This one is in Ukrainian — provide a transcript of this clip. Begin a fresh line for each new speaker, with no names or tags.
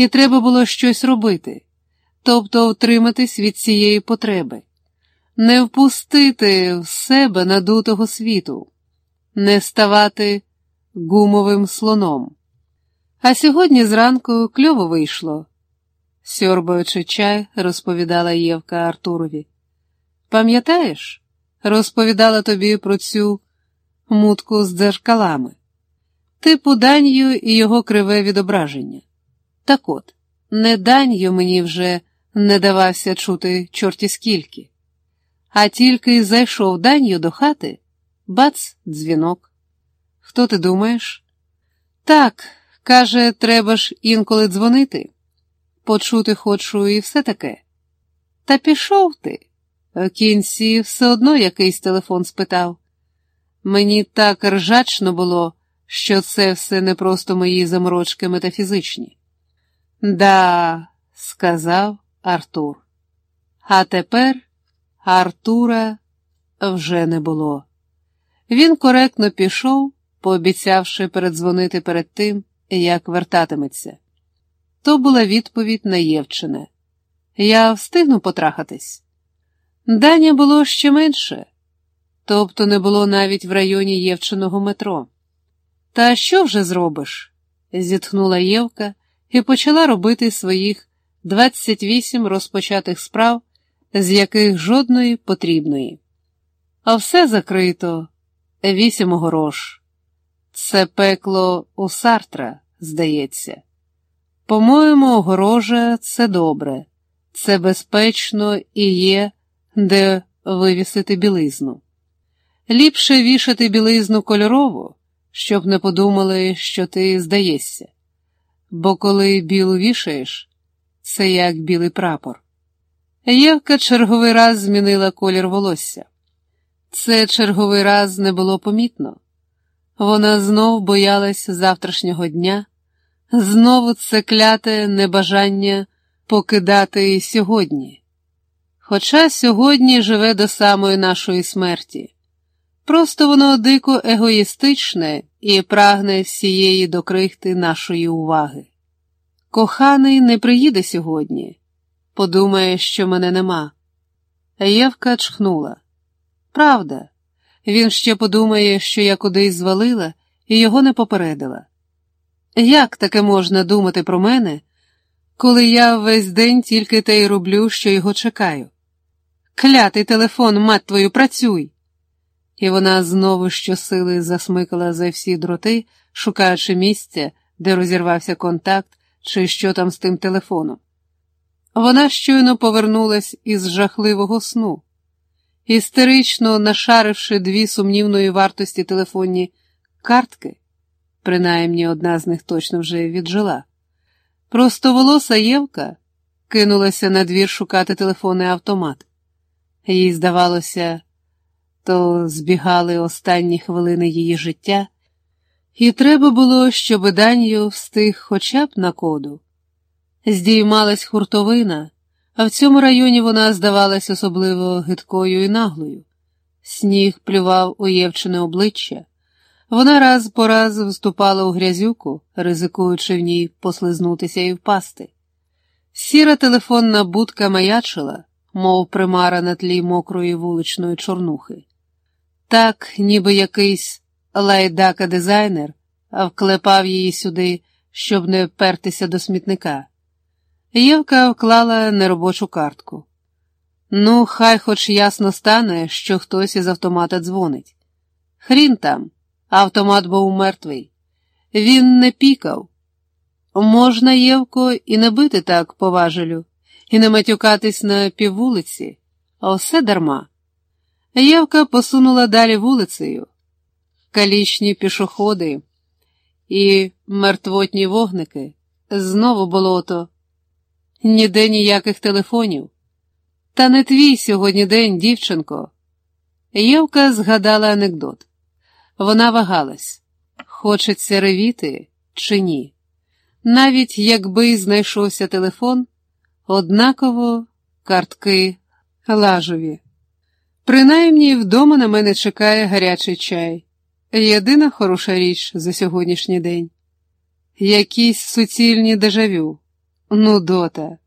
і треба було щось робити, тобто втриматись від цієї потреби, не впустити в себе надутого світу, не ставати гумовим слоном. А сьогодні зранку кльово вийшло, сьорбаючи чай, розповідала Євка Артурові. Пам'ятаєш, розповідала тобі про цю мутку з дзеркалами, типу данью і його криве відображення. Так от, не данью мені вже не давався чути чорті скільки, а тільки зайшов данью до хати, бац, дзвінок. Хто ти думаєш? Так, каже, треба ж інколи дзвонити. Почути хочу і все таке. Та пішов ти. В кінці все одно якийсь телефон спитав. Мені так ржачно було, що це все не просто мої заморочки метафізичні. Да, сказав Артур. А тепер Артура вже не було. Він коректно пішов, пообіцявши передзвонити перед тим, як вертатиметься. То була відповідь на Євчине. Я встигну потрахатись. Даня було ще менше, тобто не було навіть в районі Євчиного метро. Та що вже зробиш? зітхнула Євка і почала робити своїх 28 розпочатих справ, з яких жодної потрібної. А все закрито, вісім огорош. Це пекло у Сартра, здається. По-моєму, огорожа це добре, це безпечно і є, де вивісити білизну. Ліпше вішати білизну кольорову, щоб не подумали, що ти здаєшся. Бо коли білу вішаєш, це як білий прапор. Євка черговий раз змінила колір волосся. Це черговий раз не було помітно. Вона знов боялась завтрашнього дня, знову це кляте небажання покидати сьогодні. Хоча сьогодні живе до самої нашої смерті. Просто воно дико егоїстичне і прагне всієї до крихти нашої уваги. Коханий не приїде сьогодні, подумає, що мене нема. Євка чхнула. Правда, він ще подумає, що я кудись звалила і його не попередила. Як таке можна думати про мене, коли я весь день тільки те й роблю, що його чекаю? Клятий телефон, мать твою, працюй! І вона знову щосили засмикала за всі дроти, шукаючи місця, де розірвався контакт, чи що там з тим телефоном. Вона щойно повернулась із жахливого сну, істерично нашаривши дві сумнівної вартості телефонні картки, принаймні одна з них точно вже віджила. Просто волоса Євка кинулася на двір шукати телефонний автомат. Їй здавалося, то збігали останні хвилини її життя, і треба було, щоб Данію встиг хоча б на коду. Здіймалась хуртовина, а в цьому районі вона здавалась особливо гидкою і наглою. Сніг плював у Євчине обличчя. Вона раз по раз вступала у грязюку, ризикуючи в ній послизнутися і впасти. Сіра телефонна будка маячила, мов примара на тлі мокрої вуличної чорнухи. Так, ніби якийсь лайдака дизайнер вклепав її сюди, щоб не впертися до смітника. Євка вклала неробочу картку. Ну, хай хоч ясно стане, що хтось із автомата дзвонить. Хрін там, автомат був мертвий. Він не пікав. Можна, Євко, і не бити так поважелю, і не матюкатись на піввулиці, а все дарма. Євка посунула далі вулицею. Калічні пішоходи і мертвотні вогники, знову болото, ніде ніяких телефонів. Та не твій сьогодні день, дівчинко. Євка згадала анекдот. Вона вагалась, хочеться ревіти чи ні. Навіть якби знайшовся телефон, однаково картки лажові. Принаймні вдома на мене чекає гарячий чай. Єдина хороша річ за сьогоднішній день. Якісь суцільні дежавю. Нудота.